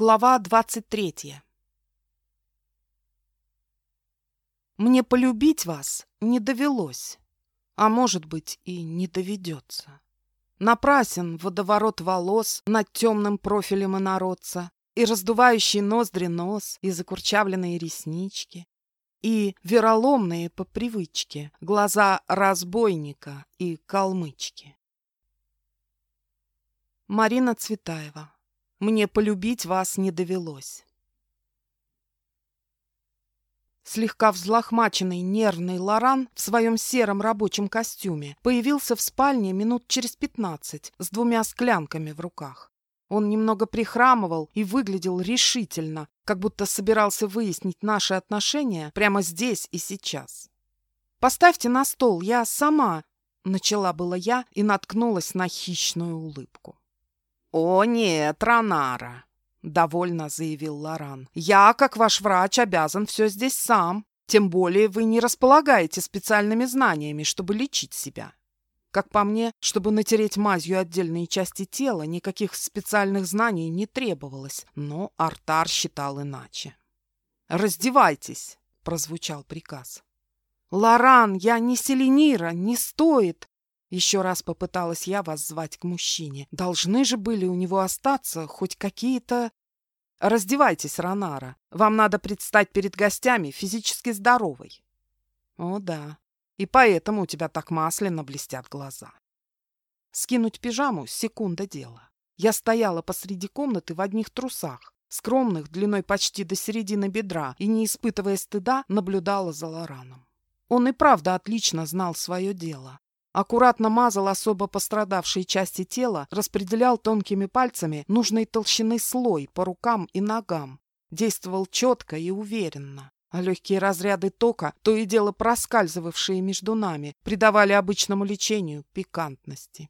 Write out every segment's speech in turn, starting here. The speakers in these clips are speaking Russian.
Глава 23 Мне полюбить вас не довелось, а может быть и не доведется. Напрасен водоворот волос над темным профилем инородца, и раздувающий ноздри нос, и закурчавленные реснички, и вероломные по привычке глаза разбойника и калмычки. Марина Цветаева мне полюбить вас не довелось. Слегка взлохмаченный нервный Лоран в своем сером рабочем костюме появился в спальне минут через пятнадцать с двумя склянками в руках. Он немного прихрамывал и выглядел решительно, как будто собирался выяснить наши отношения прямо здесь и сейчас. «Поставьте на стол, я сама...» — начала была я и наткнулась на хищную улыбку. «О нет, Ронара!» — довольно заявил Лоран. «Я, как ваш врач, обязан все здесь сам. Тем более вы не располагаете специальными знаниями, чтобы лечить себя. Как по мне, чтобы натереть мазью отдельные части тела, никаких специальных знаний не требовалось, но Артар считал иначе. «Раздевайтесь!» — прозвучал приказ. «Лоран, я не Селенира, не стоит!» Еще раз попыталась я вас звать к мужчине. Должны же были у него остаться хоть какие-то... Раздевайтесь, Ронара. Вам надо предстать перед гостями физически здоровой. О, да. И поэтому у тебя так масляно блестят глаза. Скинуть пижаму — секунда дела. Я стояла посреди комнаты в одних трусах, скромных, длиной почти до середины бедра, и, не испытывая стыда, наблюдала за Лораном. Он и правда отлично знал свое дело. Аккуратно мазал особо пострадавшие части тела, распределял тонкими пальцами нужной толщины слой по рукам и ногам. Действовал четко и уверенно. А легкие разряды тока, то и дело проскальзывавшие между нами, придавали обычному лечению пикантности.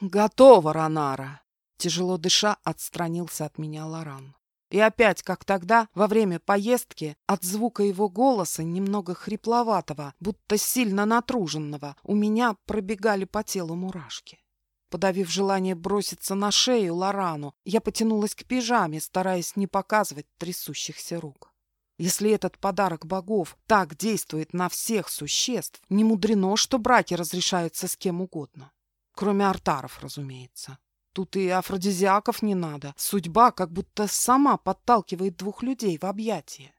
«Готово, Ронара!» Тяжело дыша, отстранился от меня Лоран. И опять, как тогда, во время поездки, от звука его голоса, немного хрипловатого, будто сильно натруженного, у меня пробегали по телу мурашки. Подавив желание броситься на шею Лорану, я потянулась к пижаме, стараясь не показывать трясущихся рук. Если этот подарок богов так действует на всех существ, не мудрено, что браки разрешаются с кем угодно. Кроме артаров, разумеется. Тут и афродизиаков не надо. Судьба как будто сама подталкивает двух людей в объятия.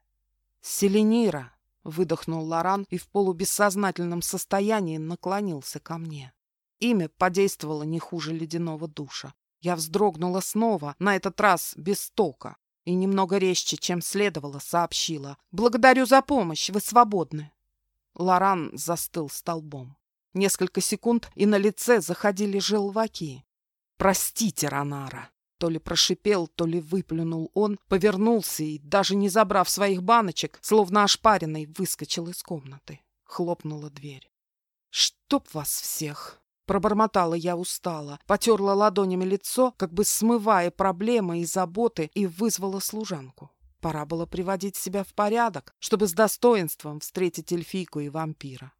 «Селенира!» — выдохнул Лоран и в полубессознательном состоянии наклонился ко мне. Имя подействовало не хуже ледяного душа. Я вздрогнула снова, на этот раз без тока, и немного резче, чем следовало, сообщила. «Благодарю за помощь, вы свободны!» Лоран застыл столбом. Несколько секунд, и на лице заходили желваки. «Простите, Ронара!» То ли прошипел, то ли выплюнул он, повернулся и, даже не забрав своих баночек, словно ошпаренный, выскочил из комнаты. Хлопнула дверь. «Чтоб вас всех!» Пробормотала я устало, потерла ладонями лицо, как бы смывая проблемы и заботы, и вызвала служанку. Пора было приводить себя в порядок, чтобы с достоинством встретить эльфийку и вампира.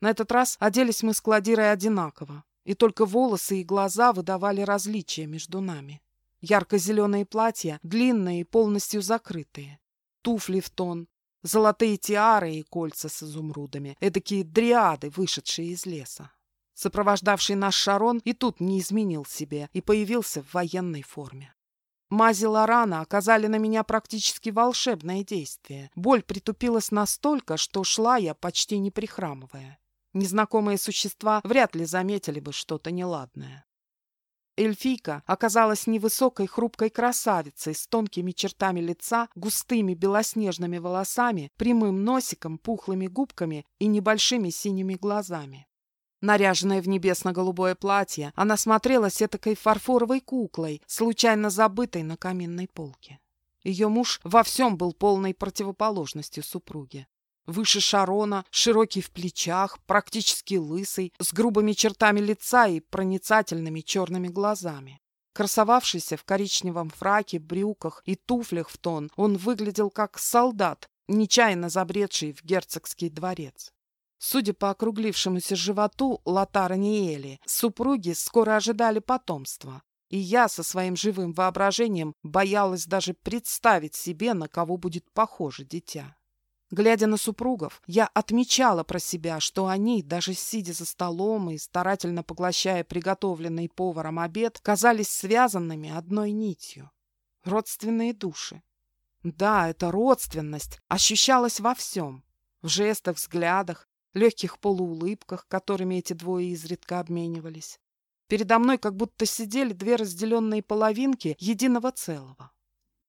На этот раз оделись мы с Кладирой одинаково и только волосы и глаза выдавали различия между нами. Ярко-зеленые платья, длинные и полностью закрытые. Туфли в тон, золотые тиары и кольца с изумрудами, эдакие дриады, вышедшие из леса. Сопровождавший наш Шарон и тут не изменил себе и появился в военной форме. Мази Лорана оказали на меня практически волшебное действие. Боль притупилась настолько, что шла я почти не прихрамывая. Незнакомые существа вряд ли заметили бы что-то неладное. Эльфийка оказалась невысокой хрупкой красавицей с тонкими чертами лица, густыми белоснежными волосами, прямым носиком, пухлыми губками и небольшими синими глазами. Наряженная в небесно-голубое платье, она смотрелась этакой фарфоровой куклой, случайно забытой на каминной полке. Ее муж во всем был полной противоположностью супруги. Выше Шарона, широкий в плечах, практически лысый, с грубыми чертами лица и проницательными черными глазами. Красовавшийся в коричневом фраке, брюках и туфлях в тон, он выглядел как солдат, нечаянно забредший в герцогский дворец. Судя по округлившемуся животу Латара Ниэли, супруги скоро ожидали потомства. И я со своим живым воображением боялась даже представить себе, на кого будет похоже дитя. Глядя на супругов, я отмечала про себя, что они, даже сидя за столом и старательно поглощая приготовленный поваром обед, казались связанными одной нитью. Родственные души. Да, эта родственность ощущалась во всем. В жестах, взглядах, легких полуулыбках, которыми эти двое изредка обменивались. Передо мной как будто сидели две разделенные половинки единого целого.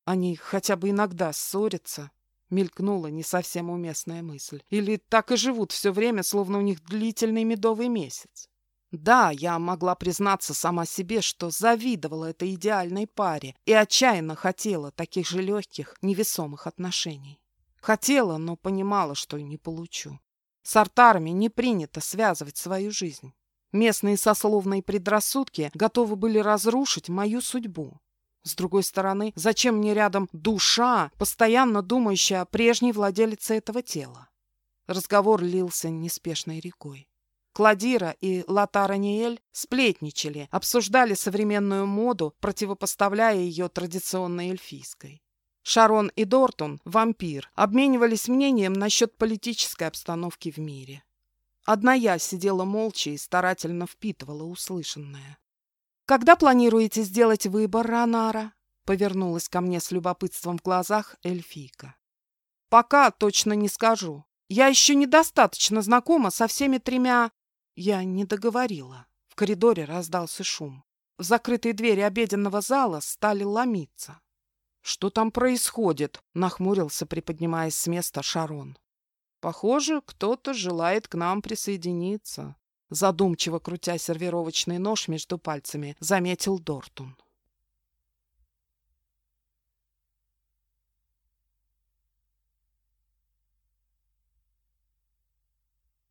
Они хотя бы иногда ссорятся, Мелькнула не совсем уместная мысль. Или так и живут все время, словно у них длительный медовый месяц. Да, я могла признаться сама себе, что завидовала этой идеальной паре и отчаянно хотела таких же легких, невесомых отношений. Хотела, но понимала, что не получу. С артарами не принято связывать свою жизнь. Местные сословные предрассудки готовы были разрушить мою судьбу. С другой стороны, зачем мне рядом душа, постоянно думающая о прежней владелице этого тела? Разговор лился неспешной рекой. Кладира и Латара Ниэль сплетничали, обсуждали современную моду, противопоставляя ее традиционной эльфийской. Шарон и Дортон, вампир, обменивались мнением насчет политической обстановки в мире. Одна я сидела молча и старательно впитывала услышанное. «Когда планируете сделать выбор, Ранара?» — повернулась ко мне с любопытством в глазах эльфийка. «Пока точно не скажу. Я еще недостаточно знакома со всеми тремя...» Я не договорила. В коридоре раздался шум. В закрытые двери обеденного зала стали ломиться. «Что там происходит?» — нахмурился, приподнимаясь с места Шарон. «Похоже, кто-то желает к нам присоединиться», задумчиво крутя сервировочный нож между пальцами, заметил Дортун.